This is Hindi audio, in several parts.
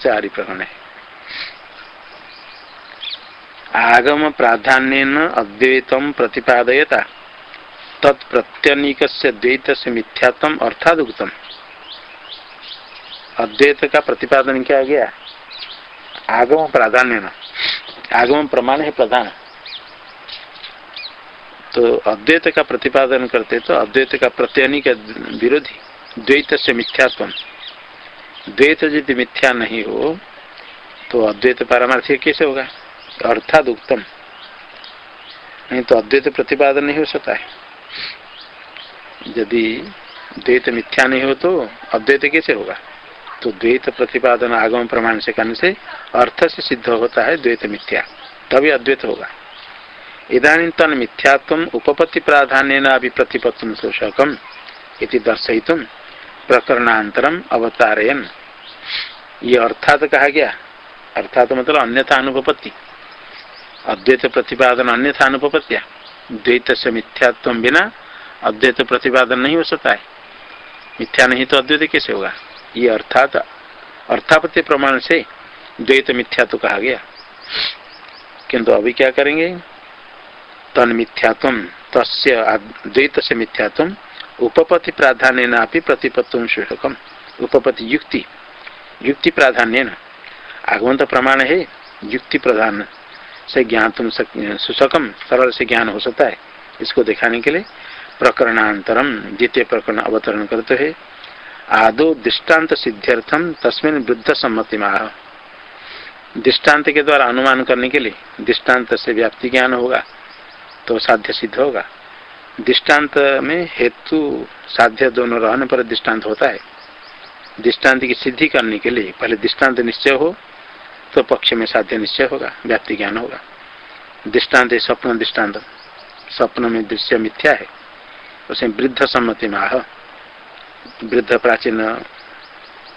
चारि प्रकरण है आगम प्राधान्य अद्वैतम प्रतिपादयता। तत्प्रत्यनिक द्वैत से मिथ्यात्म अर्थात उत्तम अद्वैत का प्रतिपादन किया गया? आगम प्राधान्य आगम प्रमाण है प्रधान। तो अद्वैत का प्रतिपादन करते तो अद्वैत का प्रत्ययनी का विरोधी द्वैत से मिथ्यात्व द्वैत यदि मिथ्या नहीं हो तो अद्वैत पारमार्थिक कैसे होगा? अर्थात उत्तम। नहीं तो अद्वैत प्रतिपादन नहीं हो सकता है। यदि द्वैत मिथ्या नहीं हो तो अद्वैत कैसे होगा? तो द्वैत प्रतिपादन आगम प्रमाण से करने से अर्थ से सिद्ध होता है द्वैत मिथ्या। तभी अद्वैत होगा। इधानी तन मिथ्यात्व उपपत्ति प्राधान्य अभी प्रतिपत्तुम शोषकम इति दर्शयित प्रकरणांतरम अवतारयन। ये अर्थात कहा गया? अर्थात मतलब अन्यथा अनुपत्ति अद्वैत प्रतिपादन अन्यथा अनुपत्या द्वैत से मिथ्यात्व बिना अद्वैत प्रतिपादन नहीं हो सकता है। मिथ्या नहीं तो अद्वैत कैसे होगा? ये अर्थात अर्थापत्ति प्रमाण से द्वैत मिथ्या तो कहा गया। किंतु अभी क्या करेंगे? तन मिथ्यात्व, तस्य द्वैत से मिथ्यात्व उपपति प्राधान्य प्रतिपत्व शुष्कम उपपति युक्ति। युक्ति प्राधान्य न आगमंत प्रमाण है युक्ति प्रधान से ज्ञान तुम सुसकम सरल से ज्ञान हो सकता है। इसको दिखाने के लिए प्रकरणांतरम द्वितीय प्रकरण अवतरण करते है। आदो दृष्टांत सिद्ध्यर्थम तस्मिन वृद्ध सम्मति माह दृष्टांत के द्वारा अनुमान करने के लिए दृष्टांत से व्याप्ति ज्ञान होगा तो साध्य सिद्ध होगा। दृष्टांत में हेतु साध्य दोनों रहने पर दृष्टांत होता है। दृष्टांत की सिद्धि करने के लिए पहले दृष्टांत निश्चय हो तो पक्ष में साध्य निश्चय होगा, व्याप्ति ज्ञान होगा। दृष्टांत स्वप्न दृष्टांत स्वप्न में दृश्य मिथ्या है, उसे वृद्ध सम्मति में आह। वृद्ध प्राचीन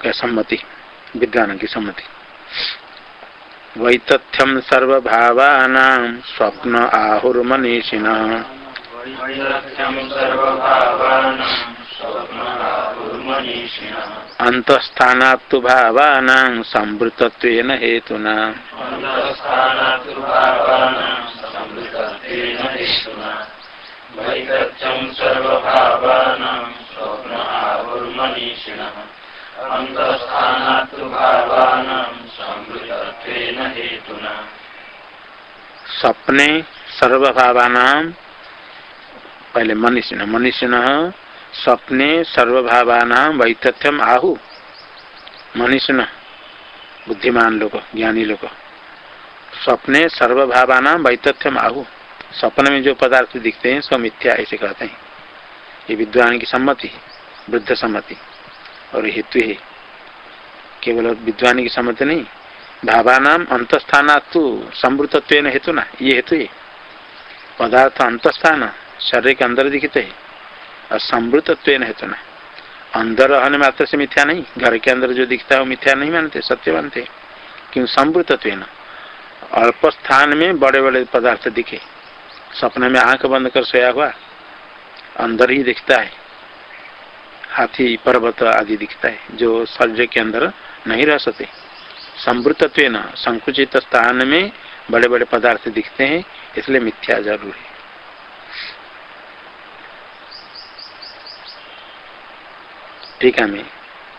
का सम्मति, विद्वान की सम्मति। वैतथ्यम सर्वभावान स्वप्न आहुर्मनीषिण अंतस्थानात्तु भावानां संवृतत्वेन हेतुना स्वप्ने सर्वभावानां पहले मनुष्य न मनुष्य न, स्वप्ने सर्वभावाना वैतथ्यम आहु। मनुष्य बुद्धिमान लोग ज्ञानी लोग स्वप्ने सर्वभावाना वैतथ्यम आहु। स्वप्न में जो पदार्थ दिखते हैं सब मिथ्या ऐसे कहते हैं। ये विद्वान की सम्मति वृद्ध सम्मति, और हेतु है। केवल विद्वान की सम्मति नहीं भावानाम अंतस्थाना तो संवृतत्व हेतु ना ये हेतु है। पदार्थ अंतस्थान शरीर के अंदर दिखते है। और संवृतत्व हेतु ना। अंदर रहने मात्र से मिथ्या नहीं। घर के अंदर जो दिखता है वो मिथ्या नहीं मानते, सत्य मानते। क्यों? संवृतत्व अल्प स्थान में बड़े बड़े पदार्थ दिखे। सपने में आँख बंद कर सोया हुआ, अंदर ही दिखता है। हाथी, पर्वत आदि दिखता है, जो शरीर के अंदर नहीं रह सकते। संवृतत्व न। संकुचित स्थान में बड़े बड़े पदार्थ दिखते हैं, इसलिए मिथ्या ज़रूर है। टीका में,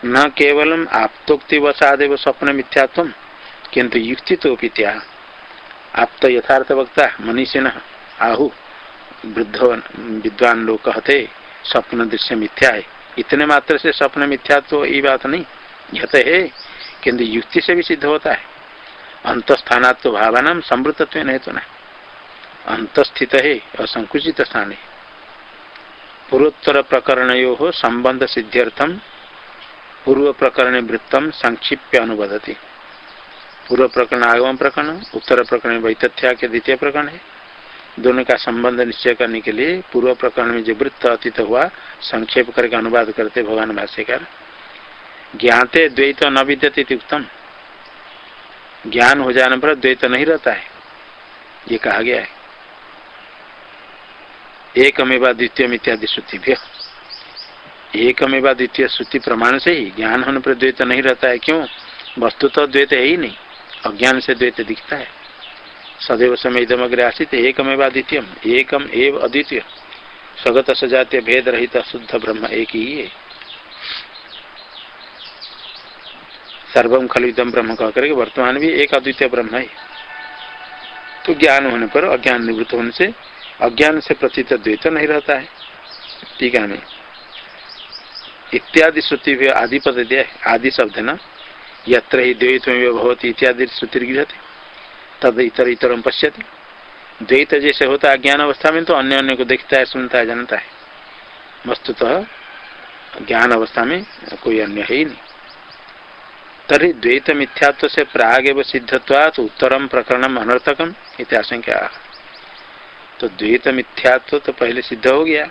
न केवलम आप्तोक्ति वसादेव स्वप्न मिथ्यात्व किंतु युक्ति तो पित्या आप तो यथार्थ वक्ता मनीषि न आहु वृद्ध विद्वान लोग कहते स्वप्न दृश्य मिथ्या है इतने मात्र से स्वप्न मिथ्या तो ये बात नहीं यह तो है, किंतु युक्ति से भी सिद्ध होता है। अंतस्थानात्व भावना समृद्धत्व नहीं तो ना अंतस्थित है और संकुचित स्थान। है पूर्वोत्तर प्रकरण हो संबंध सिद्ध्यर्थम पूर्व प्रकरण वृत्तम संक्षिप्य अनुबदती पूर्व प्रकरण आगम प्रकरण, उत्तर प्रकरण वैतथ्या के द्वितीय प्रकरण है। दोनों का संबंध निश्चय करने के लिए पूर्व प्रकरण में जो वृत्त अतीत हुआ, संक्षेप करके अनुवाद करते भगवान भाष्यकार। ज्ञाते द्वैत न विद्यते उत्तम ज्ञान हो जाने पर द्वैत नहीं रहता है। ये कहा गया है। एकमेवा द्वितीय इत्यादि श्रुतिभ्य एकमेवा द्वितीय श्रुति प्रमाण से ही ज्ञान होने पर द्वैत नहीं रहता है, क्यों? वस्तु तो द्वैत है ही नहीं, अज्ञान से द्वैत दिखता है। सदैव समय इदम अग्र आसित एकमेव अद्वितीय एकम एव अद्वितीय स्वगत सजातीय भेद रहित शुद्ध ब्रह्म एक ही है। सर्वम खलुदम ब्रह्म कह करके वर्तमान भी एक अद्वितीय ब्रह्म है। तो ज्ञान होने पर अज्ञान निवृत्त होने से अज्ञान से प्रतीत द्वैत नहीं रहता है। ठीक है इत्यादि श्रुति भी आदि पद दिया आदि शब्द न? यत्र ही द्वैत में भवती इत्यादि श्रुति गृहते तद इतर इतरम पश्यति। द्वैत जैसे होता है, अज्ञान अवस्था में तो अन्य अन्य को देखता है, सुनता है, जानता है। वस्तुतः ज्ञान अवस्था में कोई अन्य है ही नहीं। तरी द्वैत मिथ्यात्व से प्राग एवं सिद्धत्वात उत्तरम प्रकरणम अनर्थकम इत्याशंका तो द्वैत मिथ्यात्व तो पहले सिद्ध हो गया।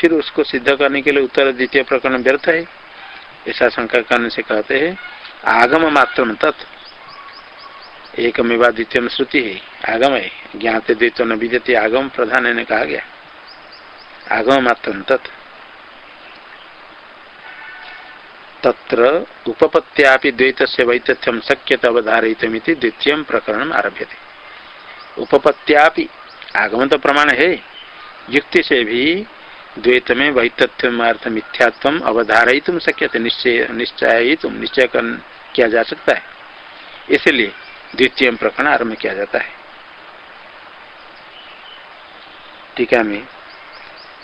फिर उसको सिद्ध करने के लिए उत्तर द्वितीय प्रकरण व्यर्थ है। ऐसा शंका करने से कहते हैं, आगम मात्र तत्। एक मेवा द्वितीय श्रुति है, आगम है। ज्ञाते द्वित विद्यते, आगम प्रधान ने कहा गया। आगम मात्र तत्। तत्र उपपत्त्यापि द्वैत से वैतथ्यम शक्यत अवधारितमिति द्वितीय प्रकरण आरभ्य उपपत्त्यापि आगम तो प्रमाण है। युक्ति से भी द्वैत में वैतथ्यमार्थ मिथ्यात्व अवधारित शक्य थे निश्चय निश्चय तुम निश्चय किया जा सकता है। इसलिए द्वितीय प्रकरण आरंभ किया जाता है। टीका में।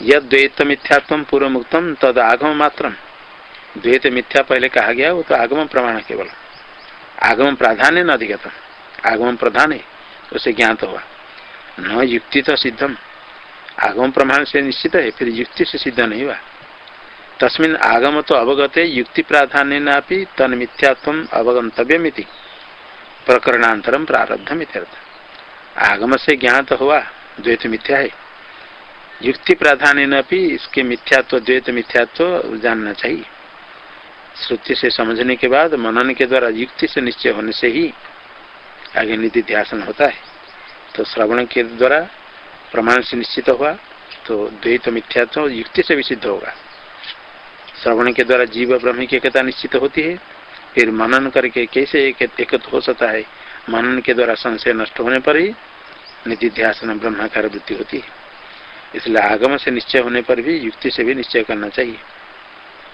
यद द्वैत मिथ्यात्व पूर्व मुक्तम तद आगम मात्रम। द्वैत मिथ्या पहले कहा गया, वो तो आगम प्रमाण केवल। आगम प्राधान्य न अधिकतम आगम प्रधान है, उसे ज्ञात हुआ न युक्ति तो सिद्धम। आगम प्रमाण से निश्चित है, फिर युक्ति से सिद्ध नहीं हुआ। तस्मिन आगम तो अवगत है युक्ति प्राधान्य तन मिथ्यात्व अवगंतव्य प्रकरणांतरम प्रारब्धम आगम से ज्ञात हुआ, द्वैत मिथ्या है। युक्ति प्राधान्य इसके मिथ्यात्व, द्वैत मिथ्यात्व जानना चाहिए। श्रुति से समझने के बाद मनन के द्वारा युक्ति से निश्चय होने से ही आगे निधि ध्यान होता है। तो श्रवण के द्वारा प्रमाण से निश्चित हुआ तो द्वैत मिथ्यात्व युक्ति से भी सिद्ध होगा। श्रवण के द्वारा जीव ब्रह्म की एकता निश्चित होती है, फिर मनन करके कैसे एक एकत्र हो सकता है? मनन के द्वारा संशय नष्ट होने पर ही निधिध्यासन ब्रह्माकार वृत्ति होती है। इसलिए आगम से निश्चय होने पर भी, युक्ति से भी निश्चय करना चाहिए,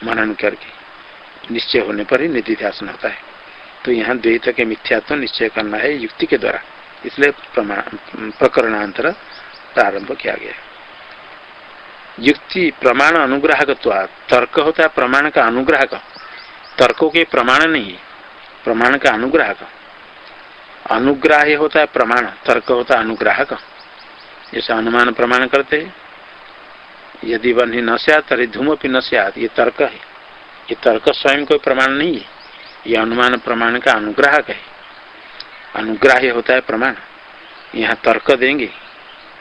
मनन करके। निश्चय होने पर ही निधि ध्यान होता है। तो यहाँ द्वैत के मिथ्यात्व निश्चय करना है युक्ति के द्वारा। इसलिए प्रकरणांतर प्रारंभ किया गया। युक्ति प्रमाण अनुग्राहक तर्क होता है प्रमाण का अनुग्राहक। तर्कों के प्रमाण नहीं, प्रमाण का अनुग्राहक। अनुग्राह्य होता है प्रमाण, तर्क होता है अनुग्राहक। जैसे अनुमान प्रमाण करते यदि वन ही न तरी धूम भी न ये तर्क है। ये तर्क स्वयं कोई प्रमाण नहीं है, ये अनुमान प्रमाण का अनुग्राहक है। अनुग्राह्य होता है प्रमाण। यहाँ तर्क देंगे,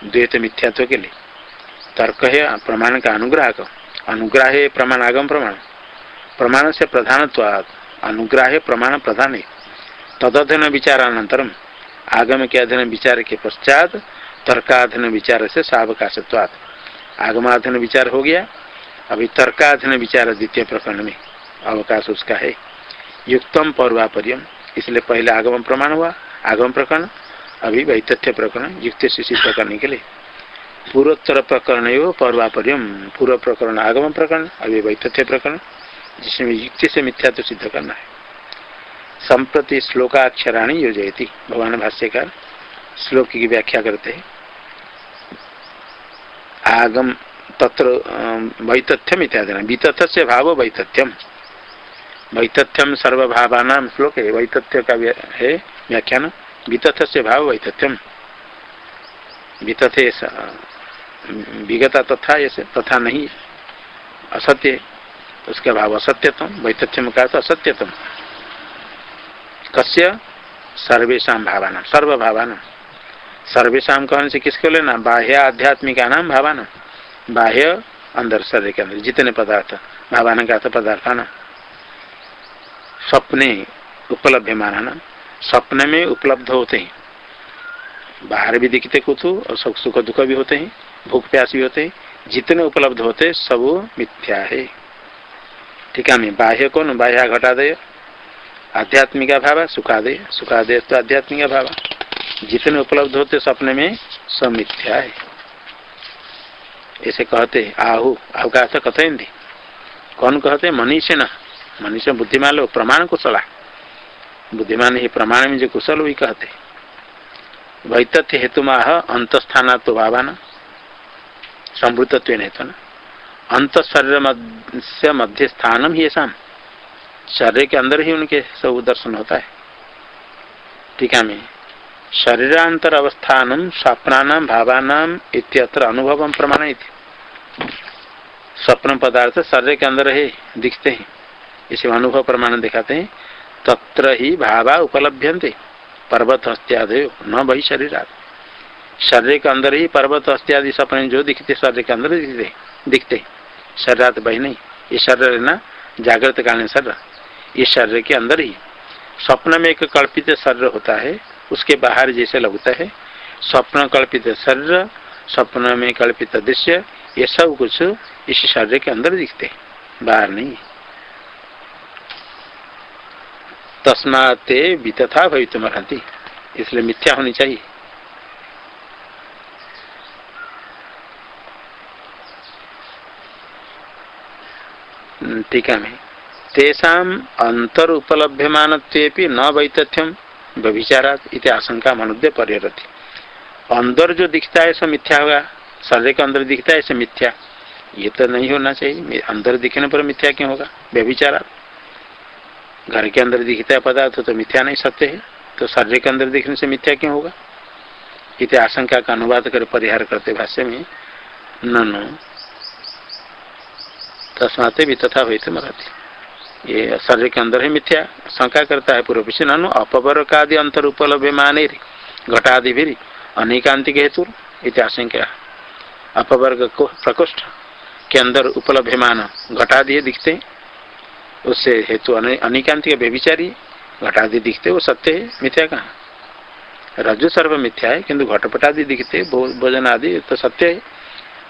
द्वैत मिथ्यात्व के लिए। तर्क है प्रमाण का अनुग्राह प्रमाण आगम प्रमाण। प्रमाण से प्रधान अनुग्राह प्रमाण प्रधान। है तदधन विचारानंतरम आगम के अध्ययन विचार के पश्चात तर्काधन विचार से सावकाशत्वात्। आगमाधन विचार हो गया। अभी तर्काधन विचार द्वितीय प्रकरण में अवकाश उसका है। युक्तम पौर्वापर्यम। इसलिए पहले आगम प्रमाण हुआ। आगम प्रकरण, अभी वैतथ्य प्रकरण, युक्त सिद्ध करने के लिए पूर्वोत्तर प्रकरण यो पौर्वापर्यम, पूर्व प्रकरण आगम प्रकरण, अभी वैतथ्य प्रकरण, जिसमें युक्ति से मिथ्या तो सिद्ध करना है। संप्रति श्लोकाक्षराणी योजयती, भगवान भाष्यकार श्लोक की व्याख्या करते हैं। आगम तत्र वैतथ्यम इत्यादि वितथ से भाव वैतथ्यम। वैतथ्यम सर्वभावान श्लोक है वैतथ्य का है व्याख्यान। वितथ से भाव वैतथ्यम वितथे विगता तथा ऐसे तथा नहीं। असत्य, उसका भाव असत्यतम वैतथ्यम का असत्यतम कस्य? सर्वेशा भावाना, सर्वभावाना। सर्वेशा कहने से किसको लेना? बाह्य आध्यात्मिका नाम भावाना। बाह्य अंदर शरीर के अंदर जितने पदार्थ, भावान का तो पदार्थ ना सपने उपलब्ध माना सपने में उपलब्ध होते हैं। बाहर भी दिखते कुछ और सुख सुख दुख भी होते हैं, भूख प्यास भी होते हैं। जितने उपलब्ध होते सब मिथ्या है। ठीक है बाह्य कौन? बाह्य घटा दे। आध्यात्मिक भाव सुखादय सुखादय तो आध्यात्मिक भाव जितने उपलब्ध होते सपने में सब मिथ्या है। ऐसे कहते आहु आहु का अर्थ कौन कहते मनीष न? मनीष बुद्धिमान लोग प्रमाण कुशला बुद्धिमान ही प्रमाण में जो कुशल वही कहते। वैतथ्य हेतु माह अंतस्थाना तो भावाना। संवृतत्व हेतु न अंत शरीर से मध्य स्थानम ही ऐसा शरीर के अंदर ही उनके सब दर्शन होता है। ठीक है, मैं। शरीरांतर अवस्थान स्वप्नान भावान इत्यत्र अनुभव प्रमाण स्वप्न पदार्थ शरीर के अंदर है दिखते हैं। इसे अनुभव प्रमाण दिखाते हैं, तत्र ही भावा उपलभ्यंते पर्वत हस्त्यादय न वही शरीर शरीर के अंदर ही पर्वत हस्त्यादि सपने जो दिखते, शरीर के अंदर दिखते दिखते। शरीर वही नहीं, ये शरीर है ना जागृत कालीन शरीर। ये शरीर के अंदर ही। स्वप्न में एक कल्पित शरीर होता है, उसके बाहर जैसे लगता है। स्वप्न कल्पित शरीर, स्वप्न में कल्पित दृश्य, ये सब कुछ इस शरीर के अंदर दिखते बाहर नहीं तस्माते वितथा भवित मरती इसलिए मिथ्या होनी चाहिए। टीका में। तेषाम अंतर उपलभ्यमान न वैतथ्यम व्यभिचारात इति आशंका मनुद्य परिहरती अंदर जो दिखता है, सो मिथ्या होगा। शरीर के अंदर दिखता है ऐसे मिथ्या। ये तो नहीं होना चाहिए। अंदर दिखने पर मिथ्या क्यों होगा? व्यभिचारा घर के अंदर दिखता है पदार्थ तो मिथ्या नहीं सत्य है। तो शरीर के अंदर दिखने से मिथ्या क्यों होगा? इत आशंका का अनुवाद कर परिहार करते भाष्य में न तस्माते भी तथा हुई तो मराती ये शरीर के अंदर ही मिथ्या, शंका करता है पूर्व पीछे ननु अपवर्ग आदि अंतर उपलब्ध माने घटादि भी अनेकांतिक हेतु इत आशंका। अपवर्ग को प्रकोष्ठ के अंदर उपलब्धमान घटादि दिखते उससे हेतु अनिकांतिक व्यभिचारी घटादि दिखते वो सत्य है मिथ्या कहाँ? रजु सर्व मिथ्या है किंतु घटपटादि दिखते भोजन आदि तो सत्य है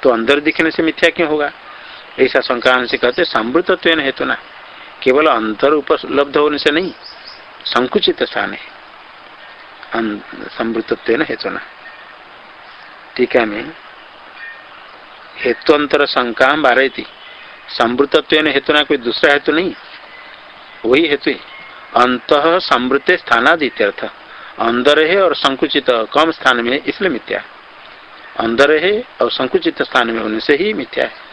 तो अंदर दिखने से मिथ्या क्यों होगा? ऐसा शंका से कहते समृद्धत्व हेतु ना केवल अंतर उपलब्ध होने से नहीं संकुचित स्थान है। अं, समृद्धत्व हेतु ना। टीका में हेतुअंतर शंका बारह थी समृतत्व हेतु ना कोई दूसरा हेतु नहीं वही हेतु अंत समृत स्थानादित्यर्थ। अंदर है और संकुचित कम स्थान में इसलिए मिथ्या अंदर है और संकुचित स्थान में होने से ही मिथ्या है।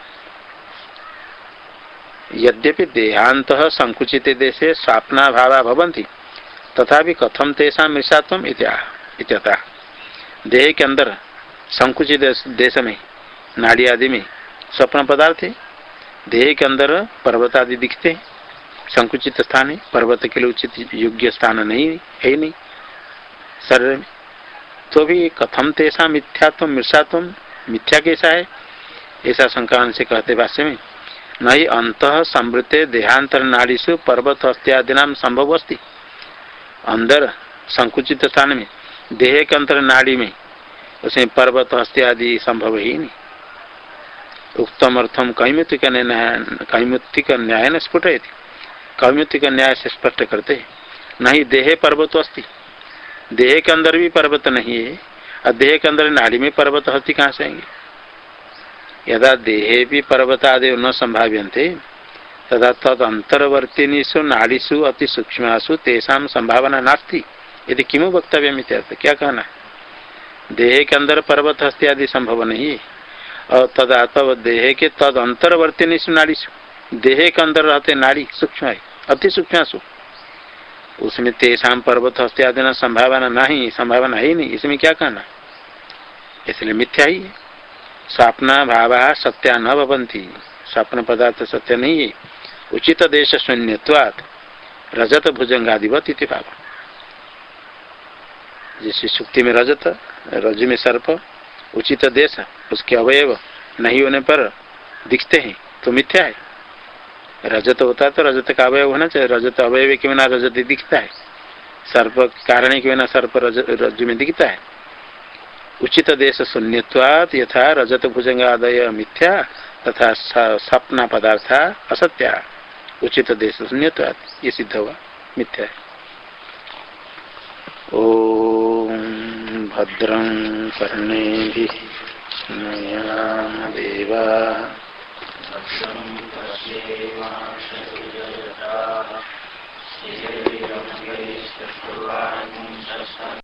यद्यपि देहांत संकुचित देशे स्वाप्ना भावा भवंती तथा कथम तेषा मृषात्म इत्यता। देह के अंदर संकुचित देश में नाड़ी आदि में स्वप्न पदार्थ देह के अंदर पर्वत आदि दिखते। हैं संकुचित स्थान है, पर्वत के लिए उचित योग्य स्थान नहीं, है नहीं, शरीर में। तो भी कथम तेसा मिथ्यात्म मृषात्म मिथ्या कैसा है? ऐसा शंका से कहते भाष्य में नहीं अंत समृत देहांतर नाड़ीसु पर्वत हस्त्यादि नाम संभव अस्ति। अंदर संकुचित स्थान में देह के अंतर नाड़ी में, उसमें पर्वत हस्त्यादि संभव ही नहीं। उत्तम अर्थम कैमुतिक कैमुतिक न्याय न स्फुट कैमुतिक न्याय से स्पष्ट करते नहीं, देह पर्वत अस्थि देह के अंदर भी पर्वत नहीं है, और देह के अंदर नाड़ी में पर्वत हस्ती कहाँ से आएँगे? यदा देहे भी पर्वतादि न संभाव्यंते तथा तद अंतर्वर्तिनीसु नाड़ीसु अति सूक्ष्मसु, तेषा संभावना नास्ती। यदि किमु वक्तव्य क्या कहना देह के अंदर पर्वत हस्ती आदि संभव नहीं है, और तदा तब देह के तद अंतर्वर्ती नाड़ी देह के अंदर रहते नाड़ी सूक्ष्म अति सूक्ष्म उसमें तेषाम पर्वत हस्ते आदि संभावना नहीं, संभावना है नहीं, इसमें क्या कहना इसलिए मिथ्या ही है। स्वप्न, भाव, सत्या न भवंती, स्वप्न पदार्थ सत्य नहीं है। उचित देश शून्यवाद रजत भुजंगादिवत इति भाव। जैसे सुक्ति में रजत, रज में सर्प, उचित देश, उसके अवयव नहीं होने पर दिखते हैं तो मिथ्या है। रजत होता है तो रजत का अवयव होना चाहिए। रजत अवयव के बिना रजत दिखता है? सर्प कारण के बिना सर्प रज्जु में दिखता है? उचित देश शून्यवाद यथा रजत भुजंग आदय मिथ्या तथा सपना पदार्थ असत्या। उचित देश शून्यवाद ये सिद्ध हुआ। मिथ्या ॐ भद्रं कर्णेभिः देवा। श्रीमाक्षसूर्यता श्रीरङ्गैश्चतुर्वांशः